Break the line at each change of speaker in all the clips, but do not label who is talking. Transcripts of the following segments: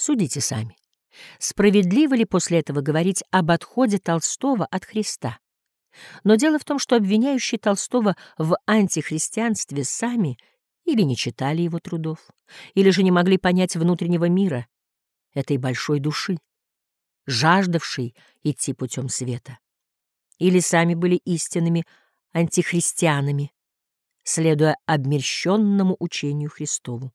Судите сами. Справедливо ли после этого говорить об отходе Толстого от Христа? Но дело в том, что обвиняющие Толстого в антихристианстве сами или не читали его трудов, или же не могли понять внутреннего мира этой большой души, жаждавшей идти путем света, или сами были истинными антихристианами, следуя обмерщенному учению Христову.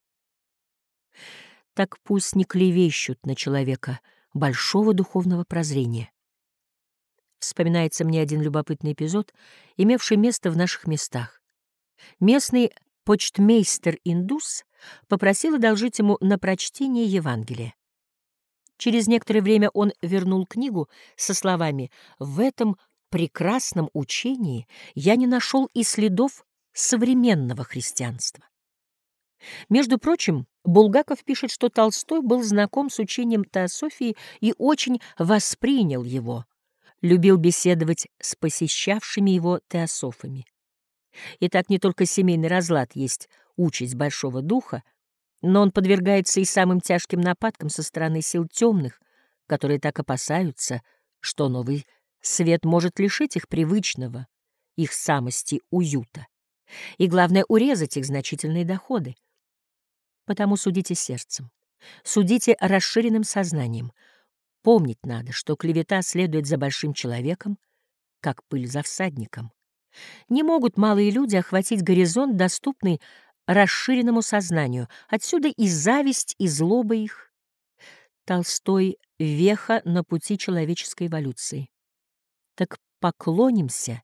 Так пусть не клевещут на человека большого духовного прозрения. Вспоминается мне один любопытный эпизод, имевший место в наших местах. Местный почтмейстер-индус попросил одолжить ему на прочтение Евангелия. Через некоторое время он вернул книгу со словами «В этом прекрасном учении я не нашел и следов современного христианства». Между прочим, Булгаков пишет, что Толстой был знаком с учением теософии и очень воспринял его, любил беседовать с посещавшими его теософами. И так не только семейный разлад есть участь Большого Духа, но он подвергается и самым тяжким нападкам со стороны сил темных, которые так опасаются, что новый свет может лишить их привычного, их самости уюта. И главное — урезать их значительные доходы. Потому судите сердцем, судите расширенным сознанием. Помнить надо, что клевета следует за большим человеком, как пыль за всадником. Не могут малые люди охватить горизонт, доступный расширенному сознанию. Отсюда и зависть, и злоба их. Толстой — веха на пути человеческой эволюции. Так поклонимся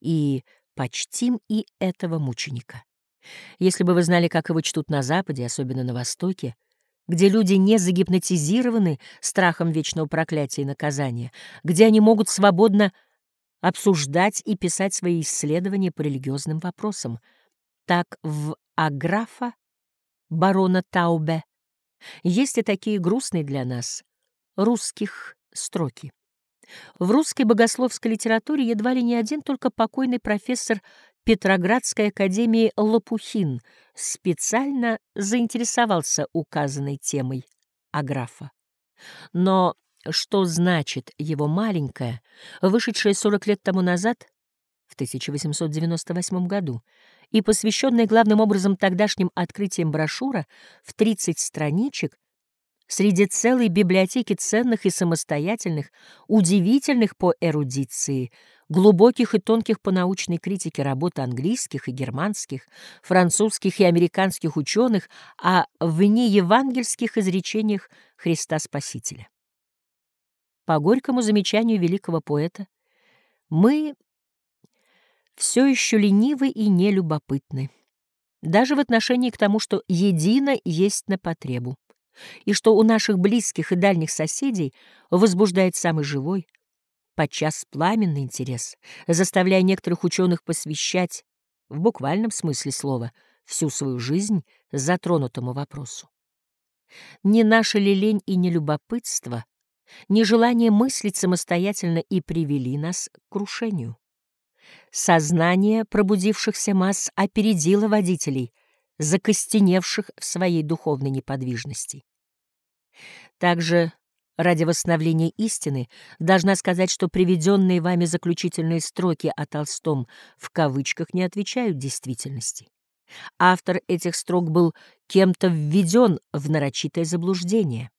и почтим и этого мученика. Если бы вы знали, как его чтут на Западе, особенно на Востоке, где люди не загипнотизированы страхом вечного проклятия и наказания, где они могут свободно обсуждать и писать свои исследования по религиозным вопросам. Так в Аграфа барона Таубе есть и такие грустные для нас русских строки. В русской богословской литературе едва ли не один только покойный профессор Петроградской академии Лопухин специально заинтересовался указанной темой Аграфа. Но что значит его маленькая, вышедшая 40 лет тому назад, в 1898 году, и посвященная главным образом тогдашним открытиям брошюра в 30 страничек, среди целой библиотеки ценных и самостоятельных, удивительных по эрудиции, глубоких и тонких по научной критике работ английских и германских, французских и американских ученых о внеевангельских изречениях Христа Спасителя. По горькому замечанию великого поэта, мы все еще ленивы и нелюбопытны, даже в отношении к тому, что едино есть на потребу, и что у наших близких и дальних соседей возбуждает самый живой, подчас пламенный интерес, заставляя некоторых ученых посвящать, в буквальном смысле слова, всю свою жизнь затронутому вопросу. Не наша ли лень и нелюбопытство Нежелание мыслить самостоятельно и привели нас к крушению. Сознание пробудившихся масс опередило водителей, закостеневших в своей духовной неподвижности. Также ради восстановления истины должна сказать, что приведенные вами заключительные строки о Толстом в кавычках не отвечают действительности. Автор этих строк был кем-то введен в нарочитое заблуждение.